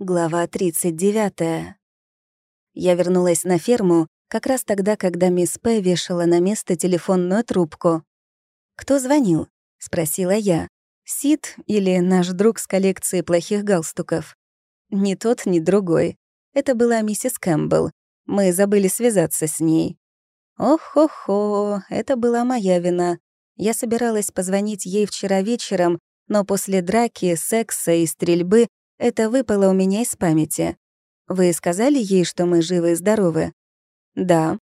Глава 39. Я вернулась на ферму как раз тогда, когда мисс П. вешала на место телефонную трубку. «Кто звонил?» — спросила я. «Сид или наш друг с коллекцией плохих галстуков?» Ни тот, ни другой. Это была миссис Кэмпбелл. Мы забыли связаться с ней. Ох-хо-хо, это была моя вина. Я собиралась позвонить ей вчера вечером, но после драки, секса и стрельбы это выпало у меня из памяти. Вы сказали ей, что мы живы и здоровы? Да.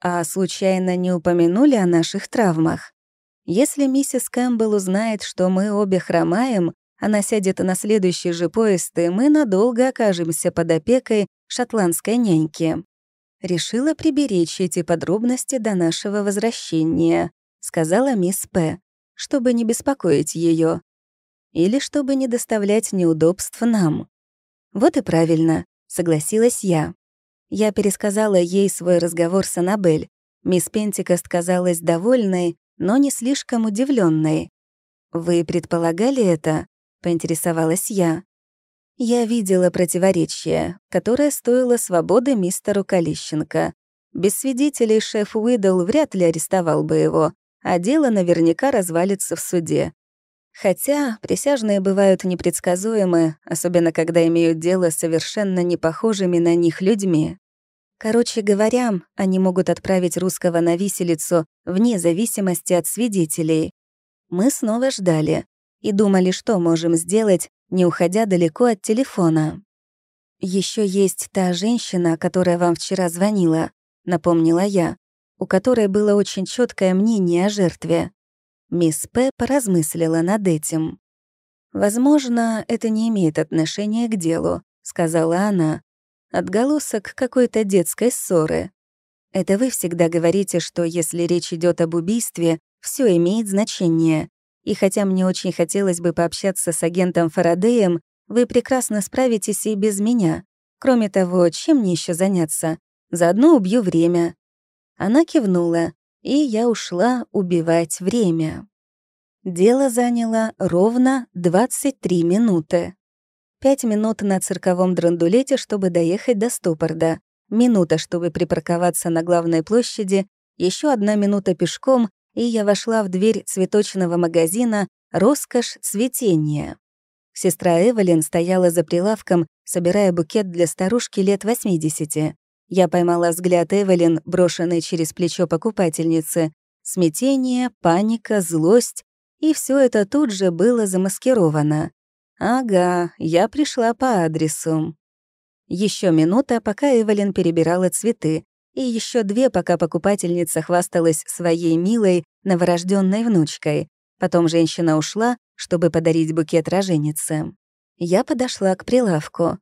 А случайно не упомянули о наших травмах? Если миссис Кэмпбелл узнает, что мы обе хромаем, она сядет на следующий же поезд, и мы надолго окажемся под опекой шотландской няньки. Решила приберечь эти подробности до нашего возвращения, сказала мисс П, чтобы не беспокоить ее или чтобы не доставлять неудобств нам. Вот и правильно, согласилась я. Я пересказала ей свой разговор с Аннабель. Мисс Пентикост казалась довольной, но не слишком удивленной. «Вы предполагали это?» — поинтересовалась я. Я видела противоречие, которое стоило свободы мистеру Калищенко. Без свидетелей шеф Уидл вряд ли арестовал бы его, а дело наверняка развалится в суде. Хотя присяжные бывают непредсказуемы, особенно когда имеют дело с совершенно непохожими на них людьми. Короче говоря, они могут отправить русского на виселицу вне зависимости от свидетелей. Мы снова ждали и думали, что можем сделать, не уходя далеко от телефона. Еще есть та женщина, которая вам вчера звонила», — напомнила я, у которой было очень четкое мнение о жертве. Мисс П. поразмыслила над этим. «Возможно, это не имеет отношения к делу», — сказала она. «Отголосок какой-то детской ссоры. Это вы всегда говорите, что если речь идет об убийстве, все имеет значение. И хотя мне очень хотелось бы пообщаться с агентом Фарадеем, вы прекрасно справитесь и без меня. Кроме того, чем мне еще заняться? Заодно убью время». Она кивнула, и я ушла убивать время. Дело заняло ровно 23 минуты. Пять минут на цирковом драндулете, чтобы доехать до Стопорда, минута, чтобы припарковаться на главной площади, еще одна минута пешком, и я вошла в дверь цветочного магазина «Роскошь цветения». Сестра Эвелин стояла за прилавком, собирая букет для старушки лет 80. Я поймала взгляд Эвелин, брошенный через плечо покупательницы. Смятение, паника, злость. И все это тут же было замаскировано. Ага, я пришла по адресу. Еще минута, пока Эвелин перебирала цветы, и еще две, пока покупательница хвасталась своей милой новорожденной внучкой. Потом женщина ушла, чтобы подарить букет роженице. Я подошла к прилавку.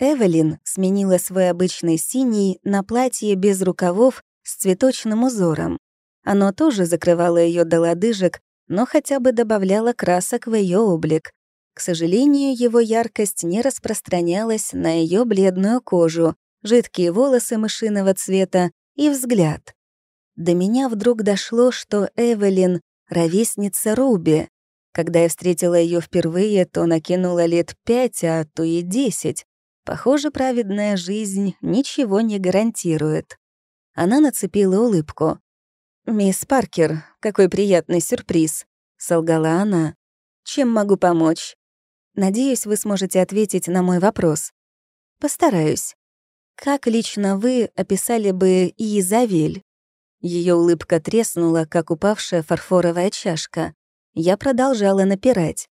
Эвелин сменила свой обычный синий на платье без рукавов с цветочным узором. Оно тоже закрывало ее до лодыжек, но хотя бы добавляло красок в ее облик. К сожалению, его яркость не распространялась на ее бледную кожу, жидкие волосы мышиного цвета и взгляд. До меня вдруг дошло, что Эвелин — ровесница Руби. Когда я встретила ее впервые, то накинула лет пять, а то и десять. Похоже, праведная жизнь ничего не гарантирует. Она нацепила улыбку. «Мисс Паркер, какой приятный сюрприз», — солгала она. «Чем могу помочь?» «Надеюсь, вы сможете ответить на мой вопрос». «Постараюсь. Как лично вы описали бы Иезавель?» Ее улыбка треснула, как упавшая фарфоровая чашка. Я продолжала напирать.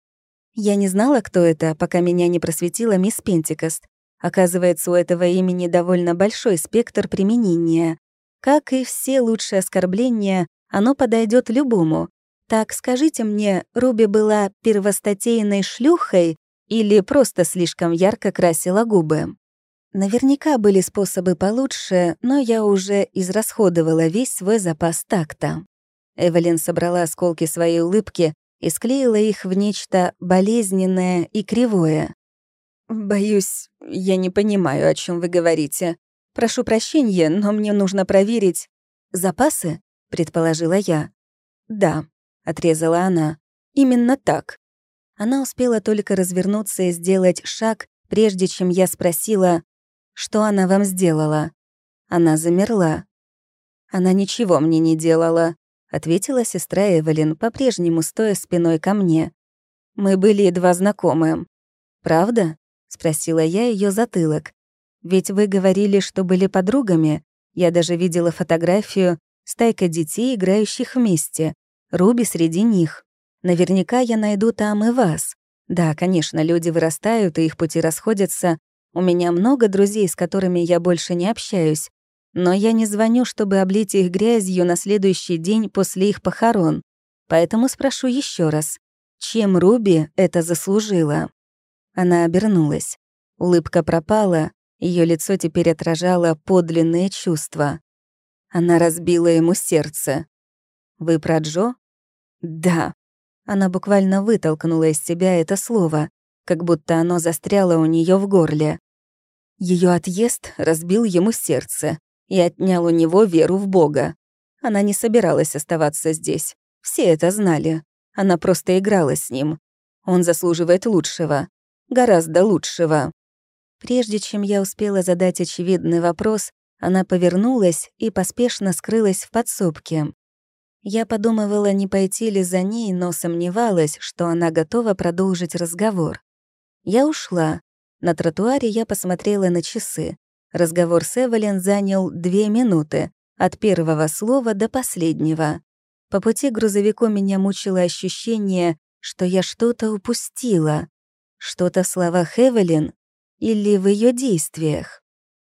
Я не знала, кто это, пока меня не просветила мисс Пентикост. Оказывается, у этого имени довольно большой спектр применения. Как и все лучшие оскорбления, оно подойдет любому. Так скажите мне, Руби была первостатейной шлюхой или просто слишком ярко красила губы? Наверняка были способы получше, но я уже израсходовала весь свой запас такта. Эвелин собрала осколки своей улыбки и склеила их в нечто болезненное и кривое. «Боюсь, я не понимаю, о чем вы говорите. Прошу прощения, но мне нужно проверить...» «Запасы?» — предположила я. «Да», — отрезала она. «Именно так». Она успела только развернуться и сделать шаг, прежде чем я спросила, что она вам сделала. Она замерла. «Она ничего мне не делала», — ответила сестра Эвелин, по-прежнему стоя спиной ко мне. «Мы были едва знакомы». «Правда?» — спросила я ее затылок. «Ведь вы говорили, что были подругами. Я даже видела фотографию стайка детей, играющих вместе. Руби среди них. Наверняка я найду там и вас. Да, конечно, люди вырастают, и их пути расходятся. У меня много друзей, с которыми я больше не общаюсь. Но я не звоню, чтобы облить их грязью на следующий день после их похорон. Поэтому спрошу еще раз. Чем Руби это заслужила? Она обернулась. Улыбка пропала, ее лицо теперь отражало подлинные чувства. Она разбила ему сердце. «Вы про Джо?» «Да». Она буквально вытолкнула из себя это слово, как будто оно застряло у нее в горле. Ее отъезд разбил ему сердце, и отнял у него веру в Бога. Она не собиралась оставаться здесь. Все это знали. Она просто играла с ним. Он заслуживает лучшего. Гораздо лучшего. Прежде чем я успела задать очевидный вопрос, она повернулась и поспешно скрылась в подсобке. Я подумывала, не пойти ли за ней, но сомневалась, что она готова продолжить разговор. Я ушла. На тротуаре я посмотрела на часы. Разговор с Эвелин занял две минуты, от первого слова до последнего. По пути к грузовику меня мучило ощущение, что я что-то упустила. Что-то в словах Эвелин или в ее действиях.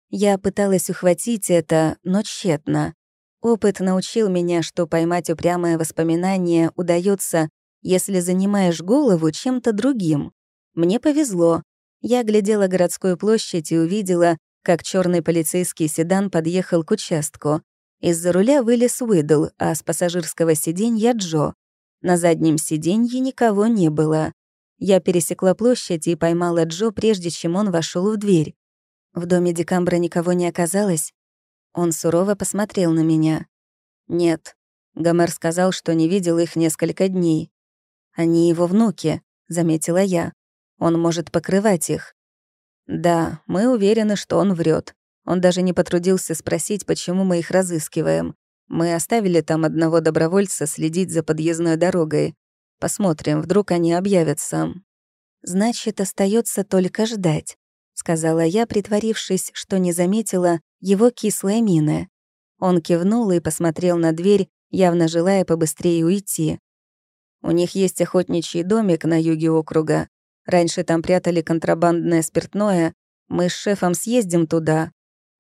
Я пыталась ухватить это, но тщетно. Опыт научил меня, что поймать упрямое воспоминание удается, если занимаешь голову чем-то другим. Мне повезло. Я глядела городскую площадь и увидела, как черный полицейский седан подъехал к участку. Из-за руля вылез Уидл, а с пассажирского сиденья Джо. На заднем сиденье никого не было. Я пересекла площадь и поймала Джо, прежде чем он вошел в дверь. В доме Декамбра никого не оказалось. Он сурово посмотрел на меня. «Нет». Гомер сказал, что не видел их несколько дней. «Они его внуки», — заметила я. «Он может покрывать их». Да, мы уверены, что он врет. Он даже не потрудился спросить, почему мы их разыскиваем. Мы оставили там одного добровольца следить за подъездной дорогой. Посмотрим, вдруг они объявятся. Значит, остается только ждать, сказала я, притворившись, что не заметила его кислой мины. Он кивнул и посмотрел на дверь, явно желая побыстрее уйти. У них есть охотничий домик на юге округа. Раньше там прятали контрабандное спиртное. Мы с шефом съездим туда».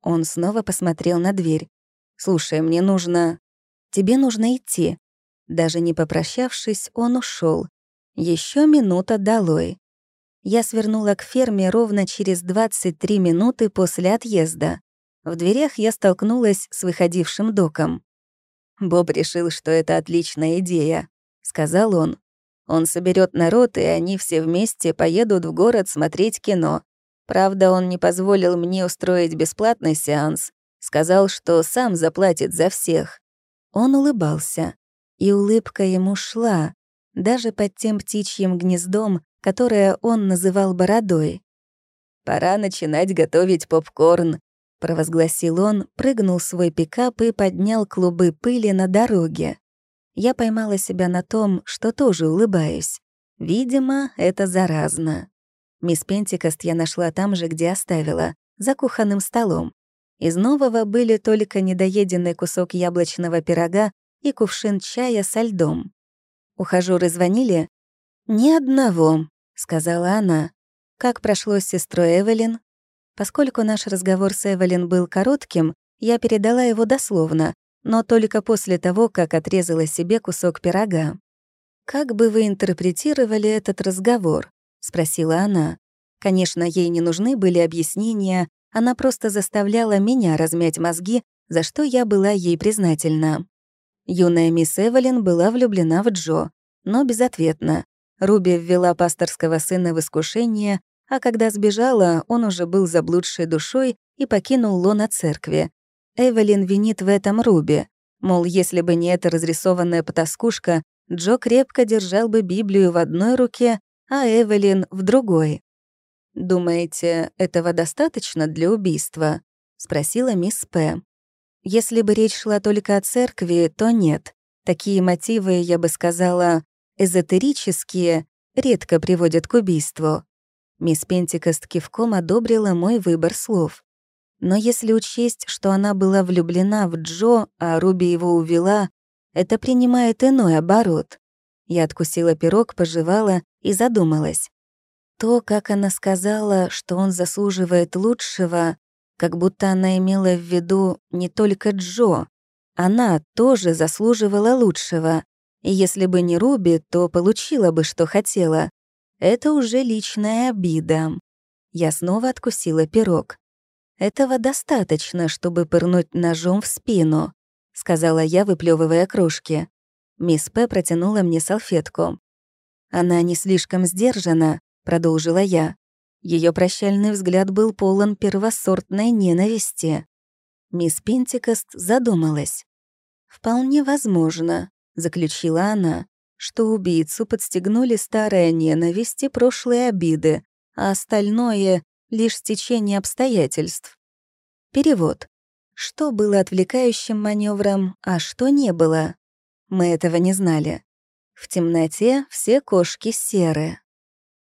Он снова посмотрел на дверь. «Слушай, мне нужно...» «Тебе нужно идти». Даже не попрощавшись, он ушел. Еще минута долой. Я свернула к ферме ровно через 23 минуты после отъезда. В дверях я столкнулась с выходившим доком. «Боб решил, что это отличная идея», — сказал он. Он соберет народ, и они все вместе поедут в город смотреть кино. Правда, он не позволил мне устроить бесплатный сеанс. Сказал, что сам заплатит за всех. Он улыбался, и улыбка ему шла, даже под тем птичьим гнездом, которое он называл бородой. «Пора начинать готовить попкорн», — провозгласил он, прыгнул в свой пикап и поднял клубы пыли на дороге. Я поймала себя на том, что тоже улыбаюсь. Видимо, это заразно. Мисс Пентикост я нашла там же, где оставила, за кухонным столом. Из нового были только недоеденный кусок яблочного пирога и кувшин чая со льдом. Ухажёры звонили? «Ни одного», — сказала она. Как прошло с сестрой Эвелин? Поскольку наш разговор с Эвелин был коротким, я передала его дословно, но только после того, как отрезала себе кусок пирога. «Как бы вы интерпретировали этот разговор?» — спросила она. Конечно, ей не нужны были объяснения, она просто заставляла меня размять мозги, за что я была ей признательна. Юная мисс Эвелин была влюблена в Джо, но безответно. Руби ввела пасторского сына в искушение, а когда сбежала, он уже был заблудшей душой и покинул лона церкви, Эвелин винит в этом Руби. Мол, если бы не эта разрисованная потаскушка, Джо крепко держал бы Библию в одной руке, а Эвелин — в другой. «Думаете, этого достаточно для убийства?» — спросила мисс П. «Если бы речь шла только о церкви, то нет. Такие мотивы, я бы сказала, эзотерические, редко приводят к убийству». Мисс Пентикост кивком одобрила мой выбор слов. Но если учесть, что она была влюблена в Джо, а Руби его увела, это принимает иной оборот. Я откусила пирог, пожевала и задумалась. То, как она сказала, что он заслуживает лучшего, как будто она имела в виду не только Джо. Она тоже заслуживала лучшего. И если бы не Руби, то получила бы, что хотела. Это уже личная обида. Я снова откусила пирог. «Этого достаточно, чтобы пырнуть ножом в спину», — сказала я, выплевывая кружки. Мисс П. протянула мне салфетку. Она не слишком сдержана, — продолжила я. Ее прощальный взгляд был полон первосортной ненависти. Мисс Пентикост задумалась. «Вполне возможно», — заключила она, «что убийцу подстегнули старая ненависть и прошлые обиды, а остальное — лишь стечение обстоятельств». Перевод. Что было отвлекающим маневром, а что не было? Мы этого не знали. В темноте все кошки серые.